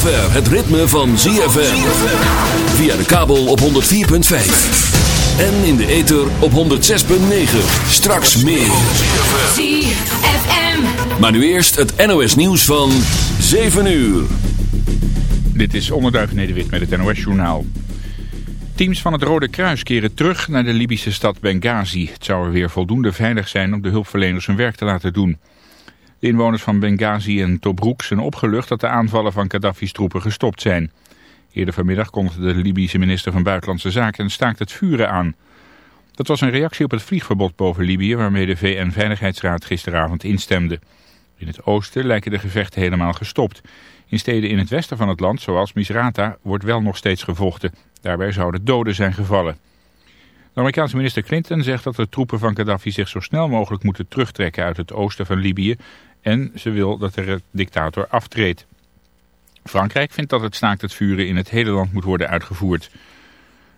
zover het ritme van ZFM. Via de kabel op 104.5. En in de ether op 106.9. Straks meer. ZFM. Maar nu eerst het NOS nieuws van 7 uur. Dit is Onderduif Nederwit met het NOS journaal. Teams van het Rode Kruis keren terug naar de Libische stad Benghazi. Het zou er weer voldoende veilig zijn om de hulpverleners hun werk te laten doen. De inwoners van Benghazi en Tobruk zijn opgelucht dat de aanvallen van Gaddafi's troepen gestopt zijn. Eerder vanmiddag kondigde de Libische minister van Buitenlandse Zaken een staakt het vuren aan. Dat was een reactie op het vliegverbod boven Libië waarmee de VN-veiligheidsraad gisteravond instemde. In het oosten lijken de gevechten helemaal gestopt. In steden in het westen van het land, zoals Misrata, wordt wel nog steeds gevochten. Daarbij zouden doden zijn gevallen. De Amerikaanse minister Clinton zegt dat de troepen van Gaddafi zich zo snel mogelijk moeten terugtrekken uit het oosten van Libië en ze wil dat de dictator aftreedt. Frankrijk vindt dat het staakt het vuren in het hele land moet worden uitgevoerd.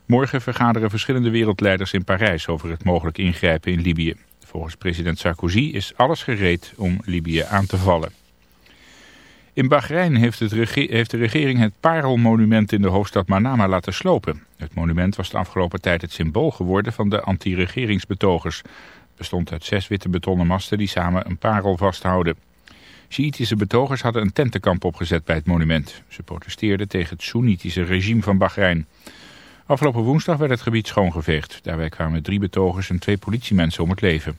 Morgen vergaderen verschillende wereldleiders in Parijs over het mogelijk ingrijpen in Libië. Volgens president Sarkozy is alles gereed om Libië aan te vallen. In Bahrein heeft, het heeft de regering het parelmonument in de hoofdstad Manama laten slopen. Het monument was de afgelopen tijd het symbool geworden van de anti-regeringsbetogers bestond uit zes witte betonnen masten die samen een parel vasthouden. Sjiitische betogers hadden een tentenkamp opgezet bij het monument. Ze protesteerden tegen het Soenitische regime van Bahrein. Afgelopen woensdag werd het gebied schoongeveegd. Daarbij kwamen drie betogers en twee politiemensen om het leven.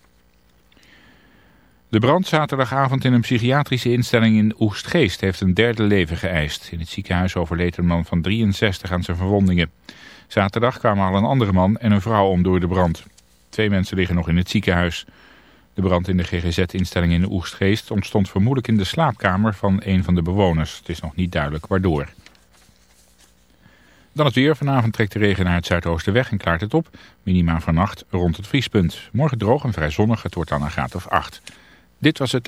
De brand zaterdagavond in een psychiatrische instelling in Oestgeest heeft een derde leven geëist. In het ziekenhuis overleed een man van 63 aan zijn verwondingen. Zaterdag kwamen al een andere man en een vrouw om door de brand. Twee mensen liggen nog in het ziekenhuis. De brand in de GGZ-instelling in de Oegstgeest ontstond vermoedelijk in de slaapkamer van een van de bewoners. Het is nog niet duidelijk waardoor. Dan het weer. Vanavond trekt de regen naar het zuidoosten weg en klaart het op. Minima vannacht rond het vriespunt. Morgen droog en vrij zonnig. Het wordt dan een graad of 8. Dit was het...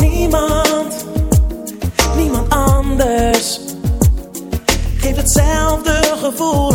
Niemand, niemand anders. Geeft hetzelfde gevoel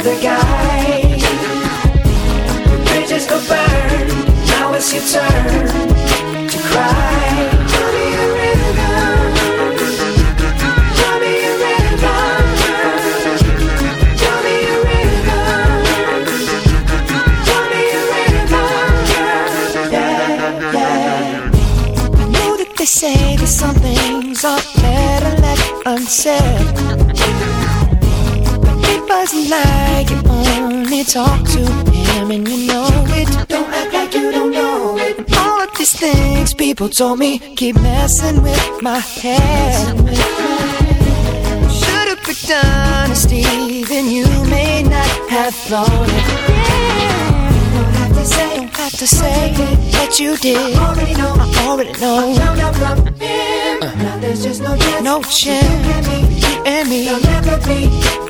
other guy. Bridges go burn. Now it's your turn to cry. Tell me a me a me a. Yeah, yeah. I know that they say that some things are better left unsaid. It wasn't like you only talk to him and you know it. Don't act like you don't know it. All of these things people told me keep messing with my head. Should've picked honesty, then you may not have thought it. Don't have to say, don't have to say what you did. I already know, I already know. from him. Uh. Now there's just no chance. No chance. You and me. There'll never be.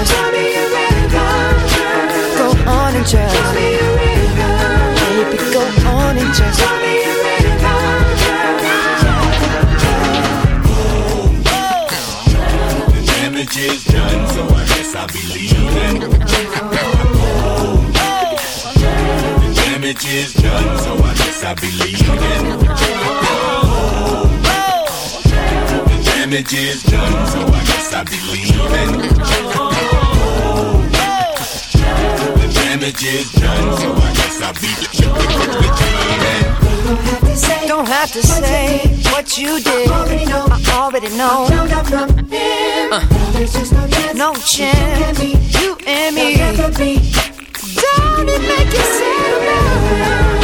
Just. Go on and just. Baby, go on and just damage is done, so I guess I'll be leaving. The damage is done, so I guess I'll be leaving. The damage is done, so I guess I'll be leaving. The damage is done, so I guess I'll be leaving. Don't have to say what you did. I already know. I already know. Uh, no chance. You and me. Don't it make you sad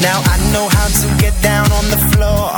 Now I know how to get down on the floor.